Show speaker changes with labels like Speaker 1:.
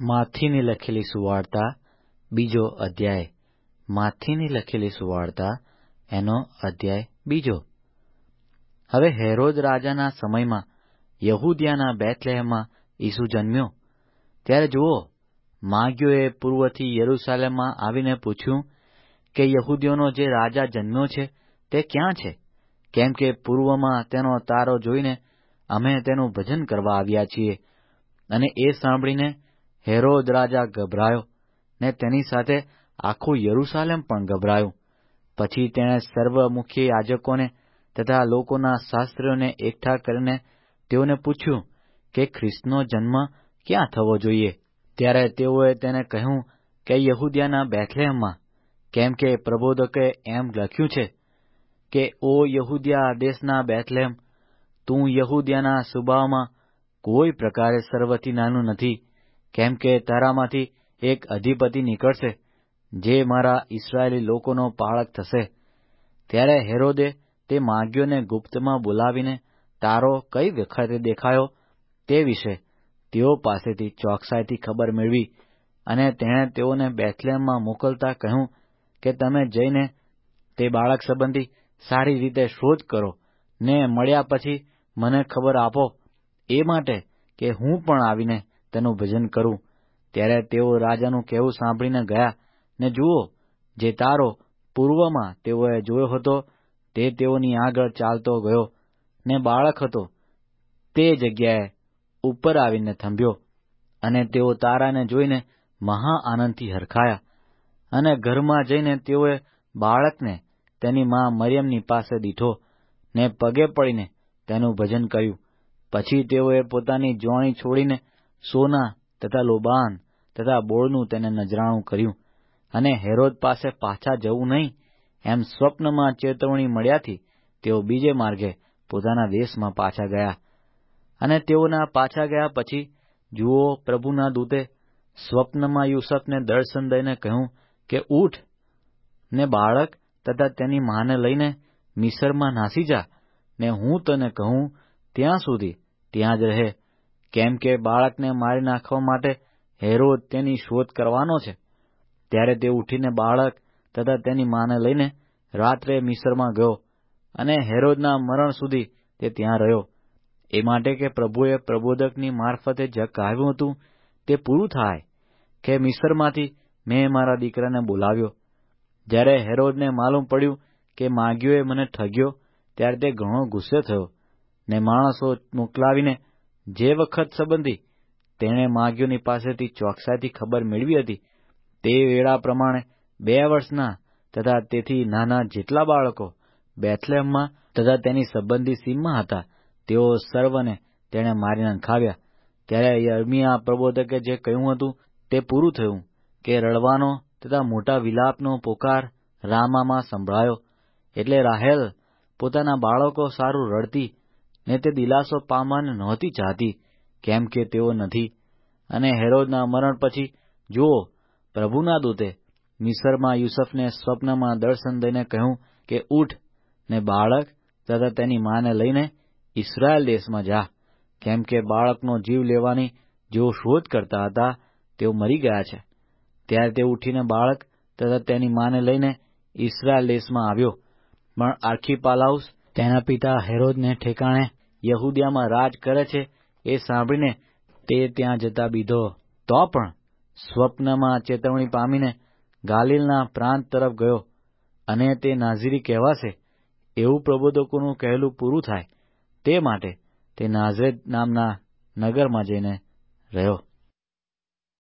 Speaker 1: માથીની લખેલી સુવાર્તા, બીજો અધ્યાય. માથીની લખેલી સુવાર્તા, એનો અધ્યાય બીજો. હવે હેરોદ રાજાના સમયમાં યહૂદિયાના બેથલેહમાં ઈસુ જન્મ્યો. ત્યારે જુઓ, માગ્યોએ પૂર્વથી યરૂશાલેમમાં આવીને પૂછ્યું કે યહૂદીઓનો જે રાજા જન્મ્યો છે, તે ક્યાં છે? કેમ કે પૂર્વમાં તેનો તારો જોઈને અમે તેનું ભજન કરવા આવ્યા છીએ. અને એ સાંભળીને હેરોદ રાજા ગભરાયો ને તેની સાથે આખું યરૂશાલેમ પણ ગભરાયું. પછી તેણે સર્વ મુખ્ય યાજકોને તથા લોકોના શાસ્ત્રીઓને એકઠા કરીને તેઓને પૂછ્યું કે ખ્રિસ્તનો જન્મ ક્યાં થવો જોઈએ? ત્યારે તેઓએ તેને કહ્યું કે યહૂદિયાના બેથલેહમમાં કેમ કે પ્રબોધકે એમ લખ્યું છે કે, ઓ યહૂદિયા દેશના બેથલેમ તું યહૂદિયાના સુબાવમાં કોઈ પ્રકારે સર્વથી નાનું નથી. કેમ કે તારામાંથી એક અધિપતિ નીકળશે, જે મારા ઇસરાયેલી લોકોનો પાળક થશે. ત્યારે હેરોદે તે માગ્યોને ગુપ્તમાં બોલાવીને તારો કઈ વખતે દેખાયો તે વિશે તેઓ પાસેથી ચોકસાઈથી ખબર મેળવી અને તેણે તેઓને બેથલેમમાં મોકલતા કહ્યું કે તમે જઈને તે બાળક સંબંધી સારી રીતે શોધ કરો ને મળ્યા પછી મને ખબર આપો એ માટે કે હું પણ આવીને તેનું ભજન કરું. ત્યારે તેઓ રાજાનું કહેવું સાંભળીને ગયા. ને જુઓ, જે તારો પૂર્વમાં તેઓએ જોયો હતો, તે તેઓની આગળ ચાલતો ગયો. ને બાળક હતો, તે જગ્યાએ ઉપર આવીને થંભ્યો. અને તેઓ તારાને જોઈને મહા આનંદથી હરખાયા. અને ઘરમાં જઈને તેઓએ બાળકને તેની મા મરિયમની પાસે દીઠો ને પગે પડીને તેનું ભજન કર્યું. પછી તેઓએ પોતાની જોણી છોડીને સોના તથા લોબાન તથા બોળનું તેને નજરાણું કર્યું. અને હેરોદ પાસે પાછા જવું નહીં, એમ સ્વપ્નમાં ચેતવણી મળ્યાથી તેઓ બીજે માર્ગે પોતાના દેશમાં પાછા ગયા. અને તેઓના પાછા ગયા પછી જુઓ પ્રભુના દૂતે સ્વપ્નમાં યુસફને દર્શન દઈને કહ્યું કે ઊઠ ને બાળક તથા તેની માને લઈને મિસરમાં નાસી જા, ને હું તને કહું, ત્યાં સુધી ત્યાં જ રહે. કેમ કે બાળકને મારી નાખવા માટે હેરોદ તેની શોધ કરવાનો છે. ત્યારે તે ઉઠીને બાળક તથા તેની માને લઈને રાત્રે મિસરમાં ગયો અને હેરોદના મરણ સુધી તે ત્યાં રહ્યો. એ માટે કે પ્રભુએ પ્રબોધકની મારફતે જે કહ્યું હતું તે પૂરું થાય કે મિસરમાંથી મેં મારા દીકરાને બોલાવ્યો. જ્યારે હેરોદને માલુમ પડ્યું કે માગ્યોએ મને ઠગ્યો, ત્યારે તે ઘણો ગુસ્સે થયો ને માણસો મોકલાવીને જે વખત સંબંધી તેણે માગ્યોની પાસેથી ચોકસાઈથી ખબર મેળવી હતી, તે વેળા પ્રમાણે બે વર્ષના તથા તેથી નાના જેટલા બાળકો બેથલેમમાં તથા તેની સંબંધી સીમમાં હતા, તેઓ સર્વને તેણે મારી નંખાવ્યા. ત્યારે યર્મિયા પ્રબોધકે જે કહ્યું હતું તે પૂરું થયું કે રડવાનો તથા મોટા વિલાપનો પોકાર રામામાં સંભળાયો. એટલે રાહેલ પોતાના બાળકો સારું રડતી ને તે દિલાસો પામવાને નહોતી ચાહતી, કેમ કે તેઓ નથી. અને હેરોદના મરણ પછી, જુઓ, પ્રભુના દૂતે મિસરમાં યુસફને સ્વપ્નમાં દર્શન દઈને કહ્યું કે ઉઠ ને બાળક તથા તેની માને લઈને ઇસ્રાયેલ દેશમાં જા. કેમ કે બાળકનો જીવ લેવાની જેઓ શોધ કરતા હતા, તેઓ મરી ગયા છે. ત્યારે તે ઉઠીને બાળક તથા તેની માને લઈને ઇસ્રાયેલ દેશમાં આવ્યો. પણ આર્ખીપાલાઉસ તેના પિતા હેરોદને ઠેકાણે યહૂદિયામાં રાજ કરે છે એ સાંભળીને તે ત્યાં જતા બીધો, તો પણ સ્વપ્નમાં ચેતવણી પામીને ગાલિલના પ્રાંત તરફ ગયો અને તે નાઝીરી કહેવાશે, એવું પ્રબોધકોનું કહેલું પૂરું થાય તે માટે તે નાઝરેત નામના નગરમાં જઈને રહ્યો.